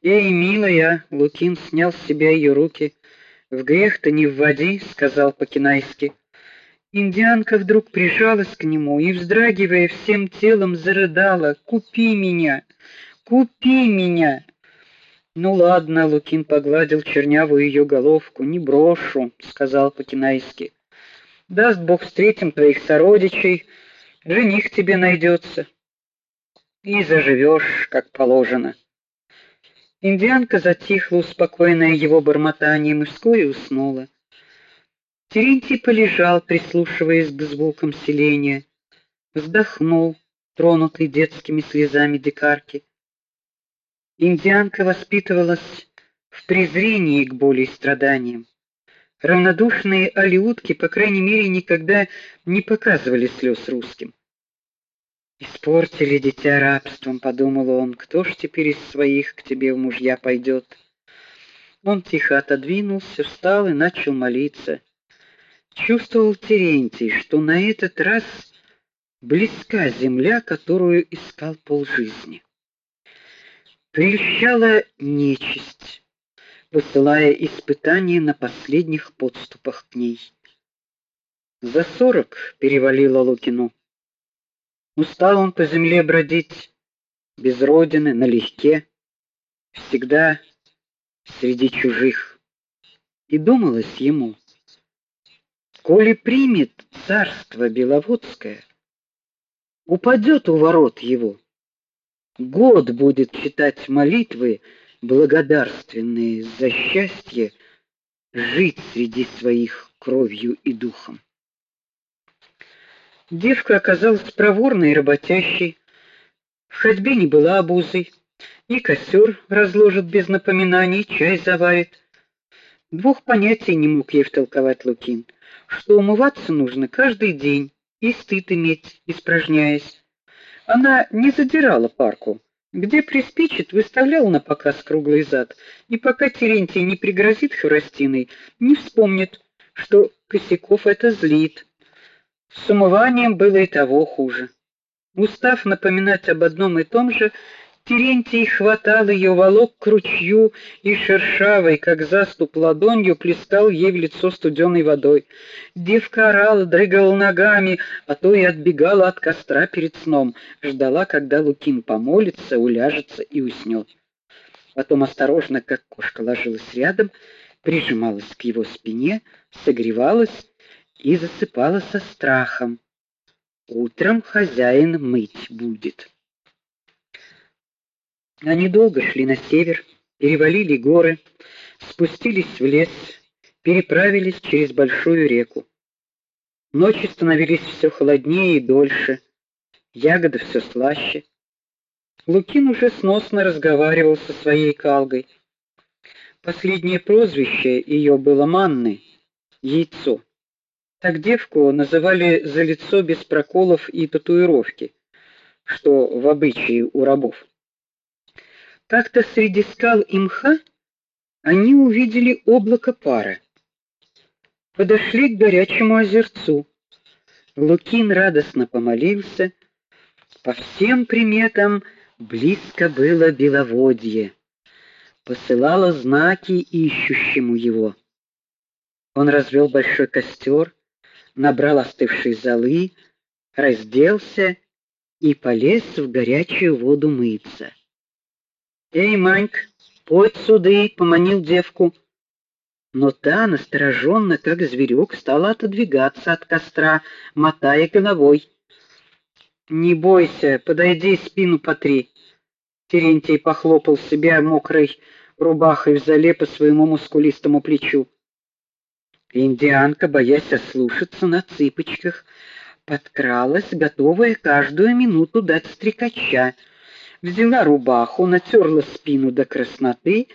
"Эй, милая", Лукин снял с себя ее руки. "В грех-то не вводи", сказал по-кинайски. Индианка вдруг прижалась к нему и вздрагивая всем телом зарыдала: "Купи меня! Купи меня!" Ну ладно, Лукин погладил чернявую ее головку. "Не брошу", сказал по-кинайски. "Даст Бог встретим твоих сородичей, жених тебе найдется, и заживешь, как положено". Индианка затихла, успокоенная его бормотанием, и вскоре уснула. Терентий полежал, прислушиваясь к звукам селения, вздохнул, тронутый детскими слезами дикарки. Индианка воспитывалась в презрении к боли и страданиям. Равнодушные алиутки, по крайней мере, никогда не показывали слез русским. Испортили дитя рабством, подумал он. Кто ж теперь из своих к тебе в мужья пойдет? Он тихо отодвинулся, встал и начал молиться. Чувствовал Терентий, что на этот раз близка земля, которую искал полжизни. Прельщала нечисть, высылая испытания на последних подступах к ней. За сорок перевалило Лукину. Устал он по земле бродить, без родины, налегке, всегда среди чужих. И думалось ему, коли примет царство Беловодское, упадет у ворот его. Год будет читать молитвы благодарственные за счастье жить среди своих кровью и духом. Девка оказалась проворной и работящей. В ходьбе не была обузой, и костер разложит без напоминаний, чай заварит. Двух понятий не мог ей втолковать Лукин что умываться нужно каждый день и стыд иметь, испражняясь. Она не задирала парку, где приспичит, выставляла на показ круглый зад, и пока Терентий не пригрозит Хворостиной, не вспомнит, что Косяков это злит. С умыванием было и того хуже. Устав напоминать об одном и том же, Терентий хватал ее, волок к ручью и шершавой, как заступ ладонью, плескал ей в лицо студеной водой. Девка орала, дрыгала ногами, а то и отбегала от костра перед сном, ждала, когда Лукин помолится, уляжется и уснет. Потом осторожно, как кошка, ложилась рядом, прижималась к его спине, согревалась и засыпала со страхом. Утром хозяин мыть будет. Они долго шли на север, перевалили горы, спустились в лес, переправились через большую реку. Ночи становились все холоднее и дольше, ягоды все слаще. Лукин уже сносно разговаривал со своей калгой. Последнее прозвище ее было Манны яйцо. Так девку называли за лицо без проколов и татуировки, что в обычае у рабов. Как-то среди скал и мха они увидели облако пара. Подошли к горячему озерцу. Лукин радостно помолился. По всем приметам близко было беловодье. Посылало знаки ищущему его. Он развел большой костер, набрал остывшей золы, разделся и полез в горячую воду мыться. "Эй, Маньк, подь сюда", поманил девку. Но та настороженно, как зверек, стала отодвигаться от костра, мотая головой. "Не бойся, подойди, спину потри". Терентий похлопал себя мокрой рубахой в зале по своему мускулистому плечу. Индианка, боясь ослушаться на цыпочках, подкралась, готовая каждую минуту дать стрекача. Взяла рубаху, натерла спину до красноты,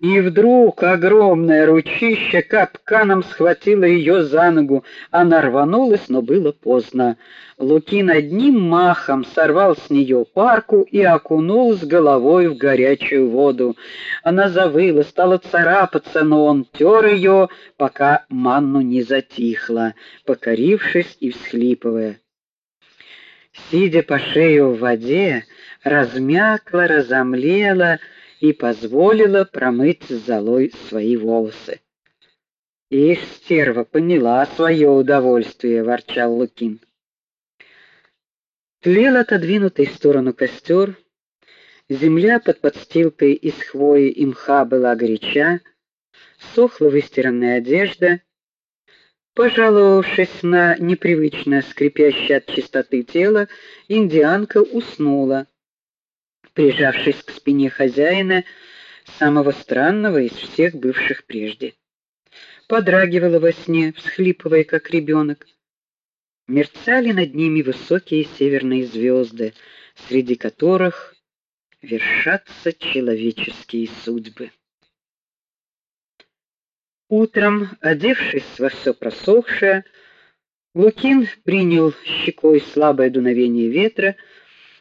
и вдруг огромное ручище капканом схватило ее за ногу. Она рванулась, но было поздно. Лукин одним махом сорвал с нее парку и окунул с головой в горячую воду. Она завыла, стала царапаться, но он тер ее, пока манну не затихла, покорившись и всхлипывая. Сидя по шею в воде, размякла, разомлела и позволила промыть золой свои волосы. "И стерва поняла свое удовольствие", ворчал Лукин. Тлел отодвинутый в сторону костер, земля под подстилкой из хвои и мха была горяча, сохла выстиранная одежда. Пожаловавшись на непривычно скрипящее от чистоты тело, индианка уснула, прижавшись к спине хозяина, самого странного из всех бывших прежде. Подрагивала во сне, всхлипывая как ребенок. Мерцали над ними высокие северные звезды, среди которых вершатся человеческие судьбы. Утром, одевшись во все просохшее, Лукин принял щекой слабое дуновение ветра,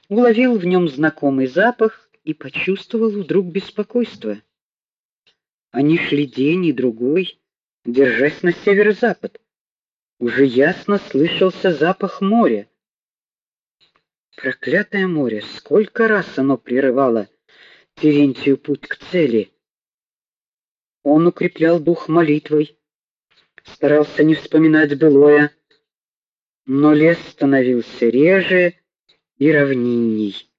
уловил в нем знакомый запах и почувствовал вдруг беспокойство. Они шли день и другой, держась на северо-запад. Уже ясно слышался запах моря. Проклятое море, сколько раз оно прерывало Терентию путь к цели. Он укреплял дух молитвой, старался не вспоминать былое, но лес становился реже и равнинней.